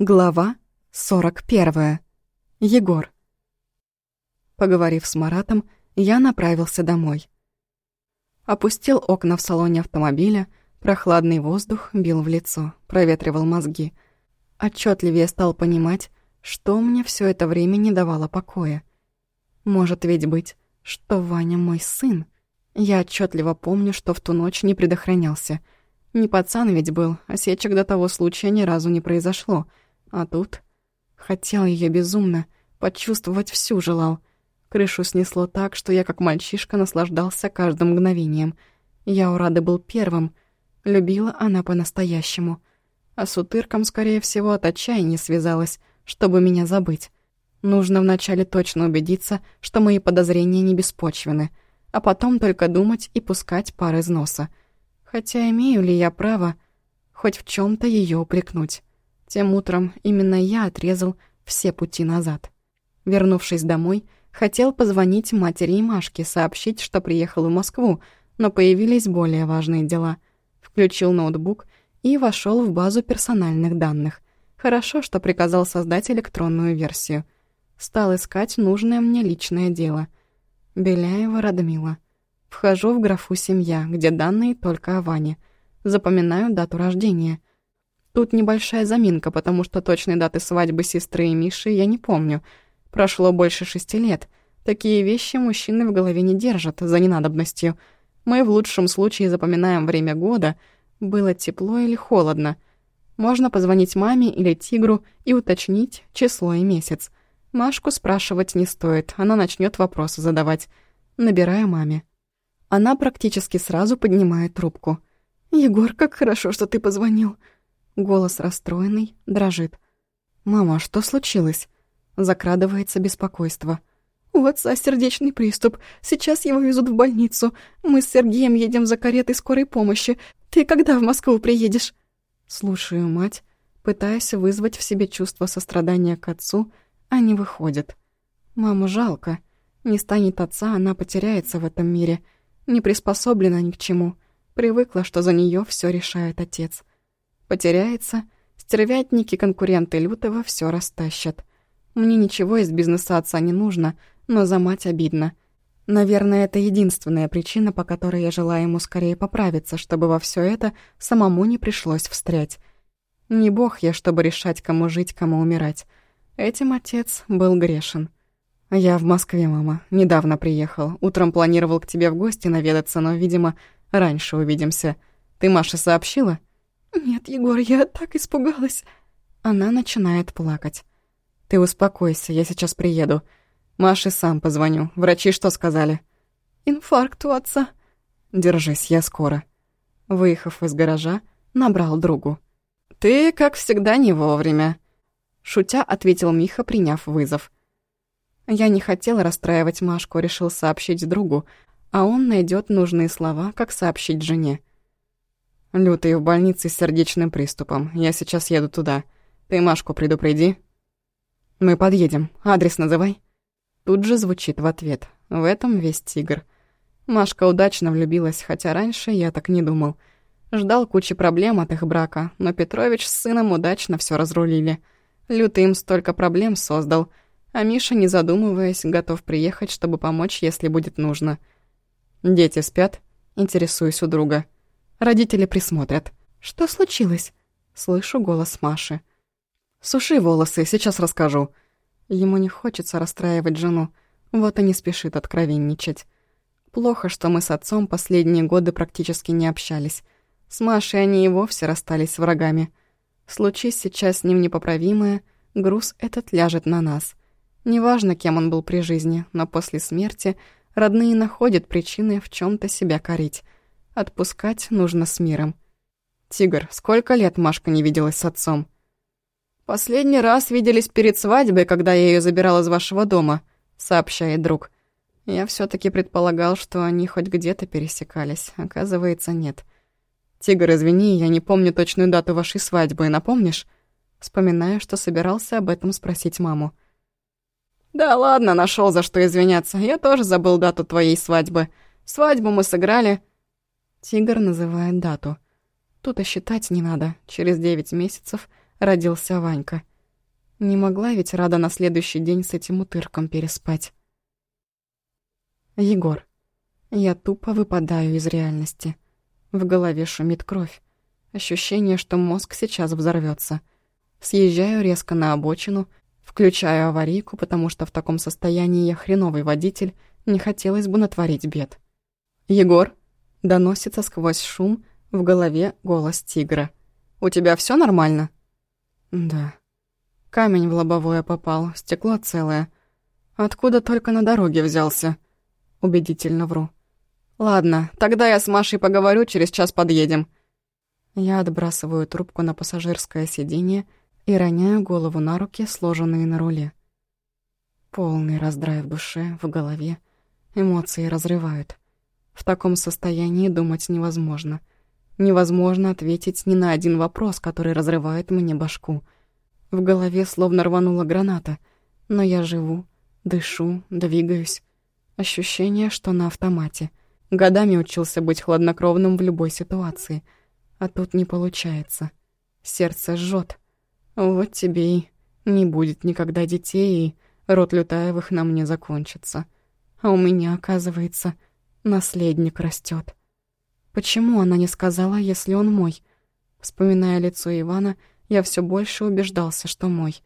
Глава 41. Егор. Поговорив с Маратом, я направился домой. Опустил окна в салоне автомобиля, прохладный воздух бил в лицо, проветривал мозги. Отчетливее стал понимать, что мне все это время не давало покоя. Может ведь быть, что Ваня мой сын. Я отчетливо помню, что в ту ночь не предохранялся. Не пацан ведь был, осечек до того случая ни разу не произошло — а тут... Хотел ее безумно, почувствовать всю желал. Крышу снесло так, что я как мальчишка наслаждался каждым мгновением. Я у Рады был первым. Любила она по-настоящему. А с утырком, скорее всего, от отчаяния связалась, чтобы меня забыть. Нужно вначале точно убедиться, что мои подозрения не беспочвены, а потом только думать и пускать пар из носа. Хотя имею ли я право хоть в чем то ее упрекнуть? Тем утром именно я отрезал все пути назад. Вернувшись домой, хотел позвонить матери и Машке, сообщить, что приехал в Москву, но появились более важные дела. Включил ноутбук и вошел в базу персональных данных. Хорошо, что приказал создать электронную версию. Стал искать нужное мне личное дело. Беляева Радмила. Вхожу в графу «Семья», где данные только о Ване. Запоминаю дату рождения. Тут небольшая заминка, потому что точной даты свадьбы сестры и Миши я не помню. Прошло больше шести лет. Такие вещи мужчины в голове не держат за ненадобностью. Мы в лучшем случае запоминаем время года, было тепло или холодно. Можно позвонить маме или тигру и уточнить число и месяц. Машку спрашивать не стоит, она начнет вопросы задавать. Набираю маме. Она практически сразу поднимает трубку. «Егор, как хорошо, что ты позвонил!» Голос расстроенный, дрожит. «Мама, что случилось?» Закрадывается беспокойство. «У отца сердечный приступ. Сейчас его везут в больницу. Мы с Сергеем едем за каретой скорой помощи. Ты когда в Москву приедешь?» Слушаю мать, пытаясь вызвать в себе чувство сострадания к отцу, а не выходит. Маму жалко. Не станет отца, она потеряется в этом мире. Не приспособлена ни к чему. Привыкла, что за нее все решает отец. Потеряется, стервятники-конкуренты Лютого все растащат. Мне ничего из бизнеса отца не нужно, но за мать обидно. Наверное, это единственная причина, по которой я желаю ему скорее поправиться, чтобы во все это самому не пришлось встрять. Не бог я, чтобы решать, кому жить, кому умирать. Этим отец был грешен. Я в Москве, мама. Недавно приехал. Утром планировал к тебе в гости наведаться, но, видимо, раньше увидимся. Ты Маше сообщила? «Нет, Егор, я так испугалась». Она начинает плакать. «Ты успокойся, я сейчас приеду. Маше сам позвоню. Врачи что сказали?» «Инфаркт у отца». «Держись, я скоро». Выехав из гаража, набрал другу. «Ты, как всегда, не вовремя», — шутя ответил Миха, приняв вызов. Я не хотела расстраивать Машку, решил сообщить другу, а он найдет нужные слова, как сообщить жене. Лютый в больнице с сердечным приступом. Я сейчас еду туда. Ты Машку предупреди. Мы подъедем. Адрес называй. Тут же звучит в ответ. В этом весь тигр. Машка удачно влюбилась, хотя раньше я так не думал. Ждал кучи проблем от их брака, но Петрович с сыном удачно все разрулили. Лютый им столько проблем создал, а Миша, не задумываясь, готов приехать, чтобы помочь, если будет нужно. «Дети спят?» — интересуюсь у друга. Родители присмотрят. Что случилось? Слышу голос Маши. Суши волосы, сейчас расскажу. Ему не хочется расстраивать жену, вот и не спешит откровенничать. Плохо, что мы с отцом последние годы практически не общались. С Машей они и вовсе расстались врагами. Случись сейчас с ним непоправимое, груз этот ляжет на нас. Неважно, кем он был при жизни, но после смерти родные находят причины в чем то себя корить. Отпускать нужно с миром. «Тигр, сколько лет Машка не виделась с отцом?» «Последний раз виделись перед свадьбой, когда я ее забирал из вашего дома», — сообщает друг. Я все таки предполагал, что они хоть где-то пересекались. Оказывается, нет. «Тигр, извини, я не помню точную дату вашей свадьбы, напомнишь?» Вспоминаю, что собирался об этом спросить маму. «Да ладно, нашел за что извиняться. Я тоже забыл дату твоей свадьбы. Свадьбу мы сыграли...» Тигр называет дату. Тут и считать не надо. Через девять месяцев родился Ванька. Не могла ведь Рада на следующий день с этим утырком переспать. Егор. Я тупо выпадаю из реальности. В голове шумит кровь. Ощущение, что мозг сейчас взорвется. Съезжаю резко на обочину, включаю аварийку, потому что в таком состоянии я хреновый водитель, не хотелось бы натворить бед. «Егор?» — доносится сквозь шум, в голове голос тигра. «У тебя все нормально?» «Да». Камень в лобовое попал, стекло целое. Откуда только на дороге взялся? Убедительно вру. «Ладно, тогда я с Машей поговорю, через час подъедем». Я отбрасываю трубку на пассажирское сиденье и роняю голову на руки, сложенные на руле. Полный раздрай в душе, в голове. Эмоции разрывают. В таком состоянии думать невозможно. Невозможно ответить ни на один вопрос, который разрывает мне башку. В голове словно рванула граната. Но я живу, дышу, двигаюсь. Ощущение, что на автомате. Годами учился быть хладнокровным в любой ситуации. А тут не получается. Сердце жжет. Вот тебе и не будет никогда детей, и род Лютаевых на мне закончится. А у меня, оказывается, наследник растет. Почему она не сказала, если он мой? Вспоминая лицо Ивана, я все больше убеждался, что мой.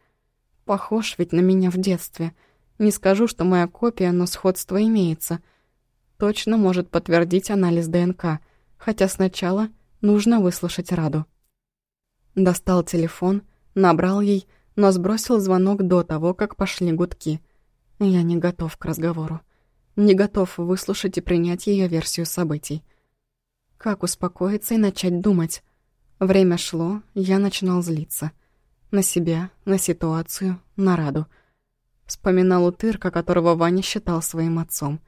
Похож ведь на меня в детстве. Не скажу, что моя копия, но сходство имеется. Точно может подтвердить анализ ДНК, хотя сначала нужно выслушать Раду. Достал телефон, набрал ей, но сбросил звонок до того, как пошли гудки. Я не готов к разговору не готов выслушать и принять ее версию событий. Как успокоиться и начать думать? Время шло, я начинал злиться. На себя, на ситуацию, на Раду. Вспоминал утырка, которого Ваня считал своим отцом.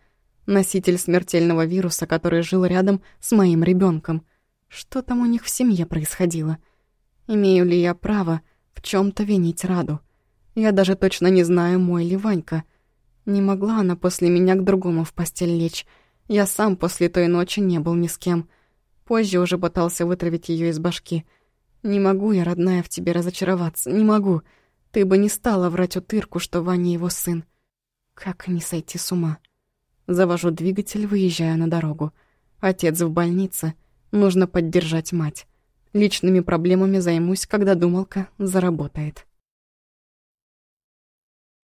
Носитель смертельного вируса, который жил рядом с моим ребенком. Что там у них в семье происходило? Имею ли я право в чем то винить Раду? Я даже точно не знаю, мой ли Ванька — не могла она после меня к другому в постель лечь. Я сам после той ночи не был ни с кем. Позже уже пытался вытравить ее из башки. «Не могу я, родная, в тебе разочароваться, не могу. Ты бы не стала врать утырку, что Ваня его сын. Как не сойти с ума?» Завожу двигатель, выезжаю на дорогу. Отец в больнице. Нужно поддержать мать. Личными проблемами займусь, когда думалка заработает.